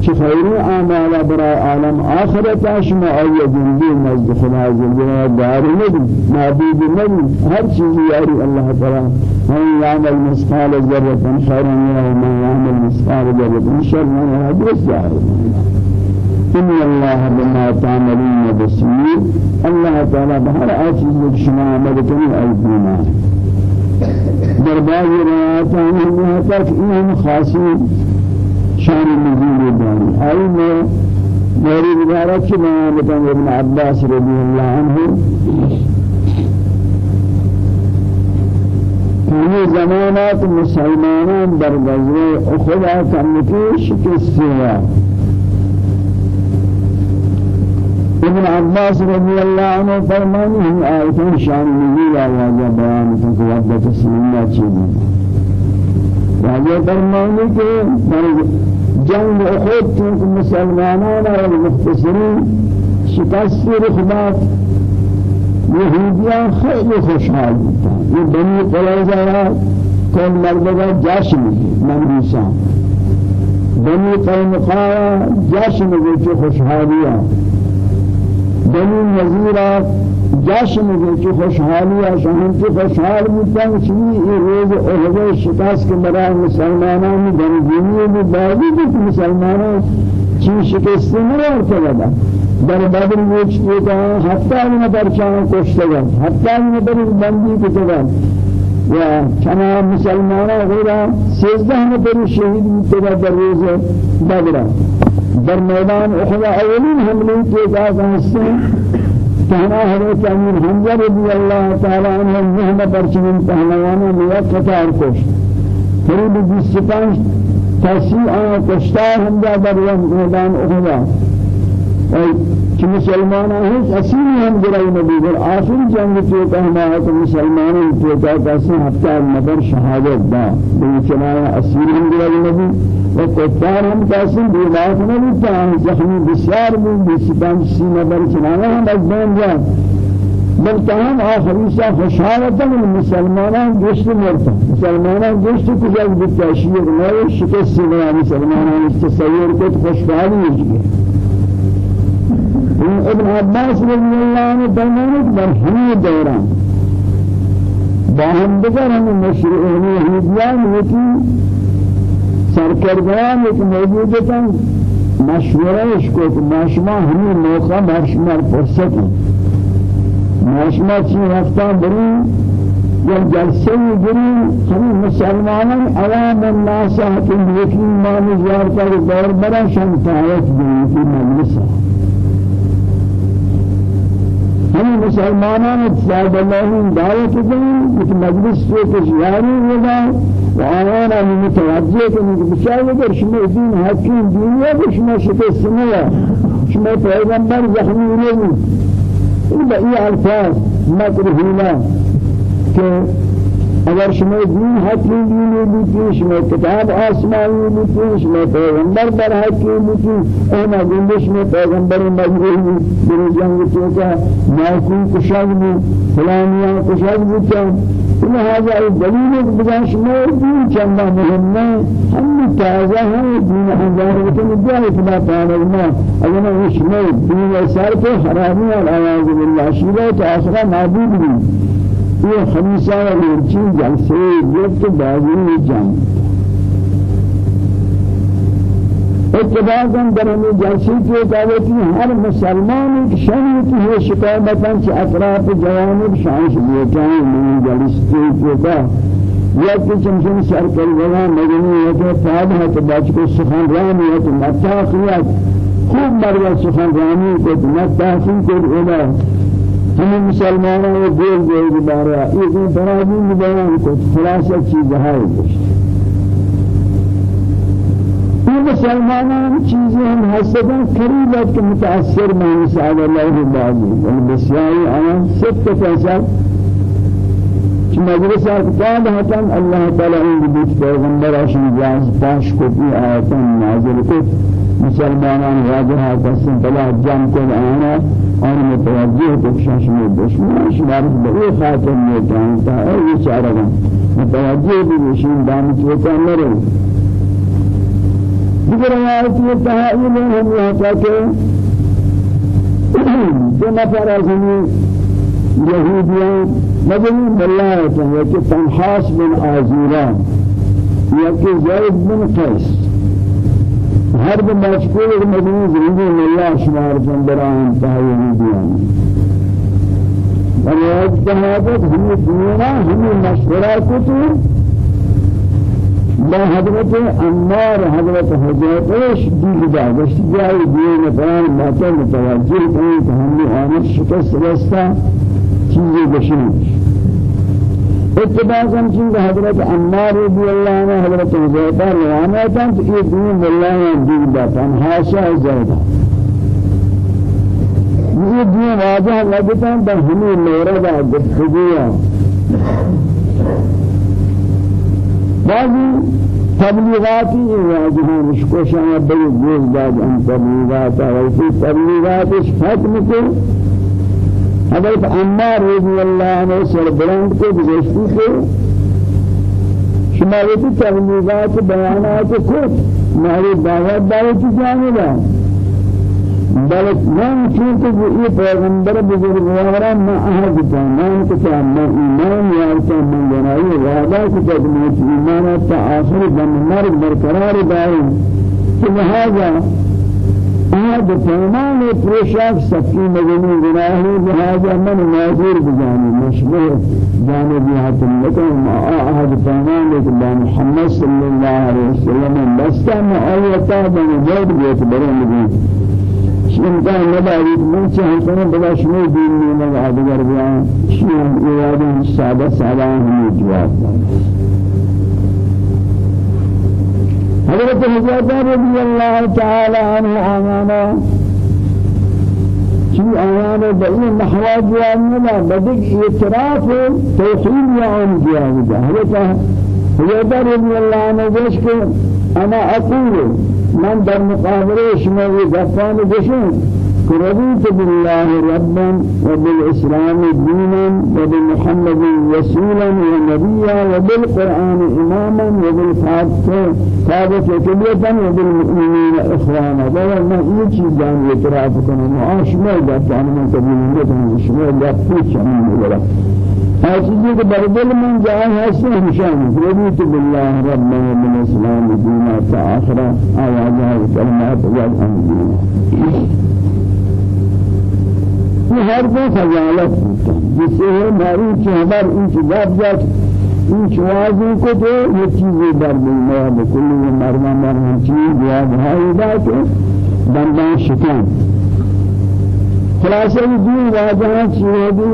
چه خیر اعمال برای عالم آخرت شما آیا زندگی نزد خدا زندگی دار نبی. معبود نبی. هر چیز یاری الله تعالی. من يعمل مثقال ذرة خيرا ومن يعمل مثقال ذرة. شرا يدرس إن الله بما تعملون بصير. الله تعالى بهر آچیز شما عمل کنی ایدینا در بعض روایات الله این خاصی شان نزول داری آئی میں میری عبارت کی بیان بتاؤں ابن عباس رضی اللہ عنہ یہ زمانات مسلمانان در غزوه اخوة کمکی شکست ہوا ابن عباس رضی اللہ عنہ فرمانی ہم آیتیں شان بیان تک وقت تسلیمہ چیزیں واجہ فرمانی کہ در جنگ اخوت چونکہ مسلمانان اور مختصرین شکست رخبات یہودیان خیلی خوشحال بودتا یہ بنی قلیزہ کل مردگا جشن منحوسان بنی قیمقا جشن جو خوشحالیاں بنی نظیرہ جشن جو خوشحالی آشان کی خوشحال بودن چنی یہ روز احضر شکست کے برای مسلمانوں میں دنگینی بھی باوی بھی مسلمانوں چی شکست مرار کرده در بدر وچتی که حتی نفر چان کشته گرد حتی نفر بندی کتگرد و چنا مسلمانوں غیرہ سیزدہ نفر شہید بودتا در روز بدر. در میدان احضر اولین حملی کے جاز ہستیں تهنا حضرت امیر حمزہ رضی اللہ تعالی عنہ مہمہ پرچین پہلوانا موقتا ارکش قریب بیس پانچ تسیع آن کشتار حمزہ در میدان اخدا کہ مسلمان ہیں اصلی ہم جرائی نبی در آخر جنگ تو کہ ہمارا مسلمان تو کہ کیسے ہفتہ نفر شہادت دا بے چنایا اصلی ہم جرائی نبی و کفار ہم کیسے بے بات نبی تا زخمی بسیار بھی بسیار سی نفر چنایا ہم از بین جا. بل تمام آخری سا خوشحالتا من مسلمانان گشت مرتا. مسلمانان گشت کجا بتاشیر نوی شکست سنیا مسلمانان تصور کت خوشحالی ہے ابن عباس رضی اللہ عنہ فرمانے در ہمیں دوران. باہم دیگر ہمیں مشروعی حیدیان ہوتی سرکردگان ایک موجود تن مشورش کو ماشما ہمیں موقع ماشما فرصتی ماشما چی رفتہ بری یا جلسے گری ہمیں مسلمانان عوام الناس حکم یقین مانی زیارتا دور برا شمتایت گری کی مجلسہ ہم مسلمانان صاحب اللہ دعوت دیں کہ مجلس سے یاری ہوگا وآیانا متوجہ کرنے کہ بچائے اگر شما دین حکیم دینیا کہ شما شکست سنیا شما پیغمبر زخمی نہیں۔ بئی الفاظ مکرهینا کہ اگر شما دین حقی دینی بیتی شما کتاب آسمانی بیتی شما پیغمبر بر حقی بیتی اما گندش میں پیغمبر مجروحی بری جنگ چوکا ناکون کشاگ بھی فلانیاں کشاگ بیتا لہذا دلیل ہے بجان شما دین چندہ مهم ہے ہم تازہ ہیں دین ہزار وطن جائے خدا پانا اگر شما دین سر کے حرامی اور آیاز باللہ شیرہ تو آخرہ معبود بھی یہ خمیسہ ورچی جلسے گفت بازی جان اتفاقا در ہمیں جلسے کی دعوتی ہر مسلمان ایک شریعت ہے شکایتاں چھ اطراف جوانب شانش بیٹائیں من جلسے کی کا یا کہ چمشن سر کر گیا مدنی ہے کہ فاد ہے کہ بچ کو سخن رانی ہے کہ متاخیات خوب مریا سخن رانی کو متاخی کو ادا ہم مسلمانوں کو دل دے دوبارہ یہ بھی برابری بیان کو خلاصہ چیز ہے یہ مسلمانوں چیزیں ہم حسدن قریبت کے متاثر میں مثال اللہ بازی والبسیائی آنا سب کے فیصل کہ مجلس اقتاد حتم اللہ تعالی ان بیت پیغمبر اشن جاز پاش کو بھی آیتاً نازل کو مسلمانان واجہ قسم بلا جان آنا اور متوجہ کو شاش میں دشمن شمار بڑے خاطر ہے یہ چارہ متوجہ بھی مشین دام کو کامر دیگر آیات یہ تحائل ہم یہاں کہ دو نفر از یہودیاں مدنی ملائے ہیں کہ تنحاس بن آزیران یا کہ زید بن قیس. هر به مشکل مدنی زندگی الله شمار جنبران تهایی دیان ولی اجتهادات همی دنیا همی مشورات تو با حضرت عمار حضرت حضرتش دیل داشت. جای دیگه نفران ماتر متوجه کنید همی آمد شکست رستا چیزی بشنید اتباعاً چیز حضرت عمار رضی اللہ عنہ حضرت زیدہ روانہ تھا کہ یہ دین اللہ دین داتا حاشا زیدہ۔ یہ دین واضح لگتا ہے در ہمیں مورد گفتگویا بعضی تبلیغاتی واجہ مشکو شاہ بڑی گوز داد ان تبلیغاتا ویسی تبلیغاتش ختم کو حضرت عمار رضی اللہ عنہ سر بلند کو گزشتی کو شمالیتی تحلیغات بیانات کو ماری دعوت دعوت جانبا بلک من چونکہ یہ پیغمبر بزرگوارا ما احد تمام کتا ما ایمان یارتا من بنائی وعدا کتا موت ایمانا تا آخر دم مرگ برقرار دائم کہ لہذا آد پیمان پروشاک سکی مدنی گناہی لہذا من معذور بجانی؟ مشبه جانبی حتم لکن آد پیمان لیکن با محمد صلی اللہ علیہ وسلم بستا معایتا بن جد بیت برن لگی امکان نداری من کنم بلا شما دین نیمه آدگر بیان. شیعه ایرادی ساده ساده همی جواب حضرت حضرت رضی اللہ تعالی عنہ آمانا. چی آیان بئی محوا جواب ملا اعتراف توحید یا ان جواب حضرت حضرت رضی اللہ عنہ گوش کہ أنا أقول من در مقابله شما گفتان بشون رضيت بالله ربا وبالإسلام دينا وبمحمد رسولا ونبيا وبالقرآن إماما وبالفاتحة كبيرة وبالمؤمنين إخوانا. ده ما هي شيء جان يتراف معاش ما يدفع من كبيرين جدا شما يدفع من ولا هذه که بردل من جای هست نشان رضيت بالله ربا وبالإسلام دينا فآخر. آيات كلمات والأنبياء یہ ہر کو خجالت ہوتا جس سے ہماری چہبر ان کی جاب جات ان چوازوں کو تو یہ چیزیں در دنیا بکل یہ مرنا مرنا چیز جواب ہے دا کہ بندان شکان خلاصہ یہ دین واجہاں چیزیں دی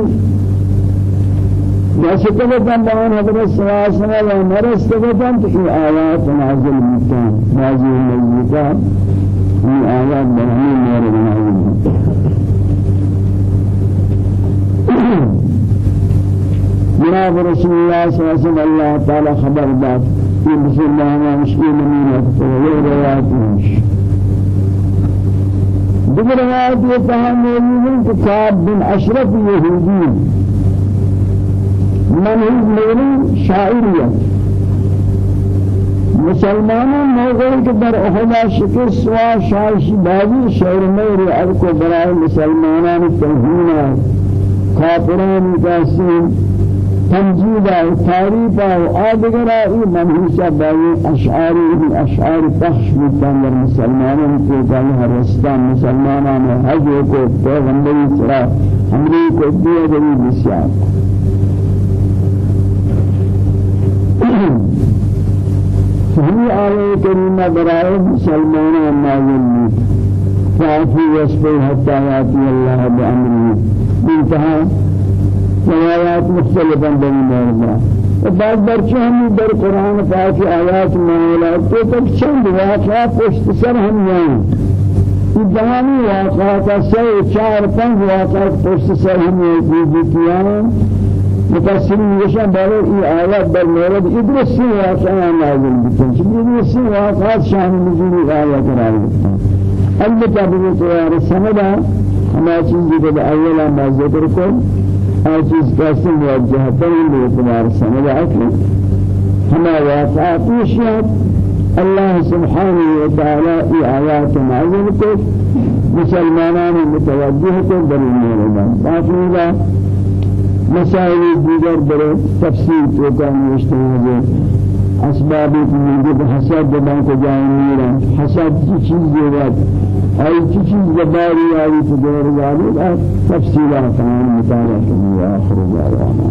کہ بندان حضرت صلی اللہ علیہ وسلم مرست بندان تو یہ آیات نازل مکان نازل مکان یہ آیات برہمی میرے نازل مکان جناب رسول الله صلى الله عليه وسلم الله تعالى خبر داد. في مسلمان مشكين من وغير رواتهم دیگر روایت یہ کہا موجود کہ بن أشرف یہودی منہج میری شاعریت مسلمانوں موقع کے در احدا شکست و شایش بازی شعر میری ارکو برائے مسلمانان توہین کافران قاسم تنجيدا وتعريفا وآدغرا إي منهوسا باي أشعاري أشعار بخش بتان المسلمانين في جالها رستان مسلمانان حجو کو پیغمبری سرا ہمری کو دیا گئی بسیار. فهي آية كريمة برائے مسلمانان نازل فعفو وصفه حتى يأتي الله بأمره انتهى روايات مختلفة بين مرضى وبعد برچه هم در قرآن پاک آیات مولا تو تک چند واقعات پشت سر هم یان جهانی واقعات سه چار پنج واقعات پشت سر هم یان مفسرین یشان برای این آیات در مورد ادرسی واقعا نازل بکن چون ادرسی واقعات شان نزولی آیات قرار بکن البته به طور سند ہمیں چیزی کو اولا ما ذکر کو ہر چیز کیسے موجہ ترین اعتبار سمجھ آتی ہما واقعات اشیاء اللہ سبحانہ وتعالی ای آیات نازل کو مسلمانان متوجہ کو دلیل میں باقی مسائل دیگر برے تفصیل تو کا نوشتے ہیں أسباب موجود حسد بان کو جائیں میرا حسد کی چیز یہ بات چیز زباری آئی تو دور جاری تفصیلات مطالعہ کرنی آخر دعوانا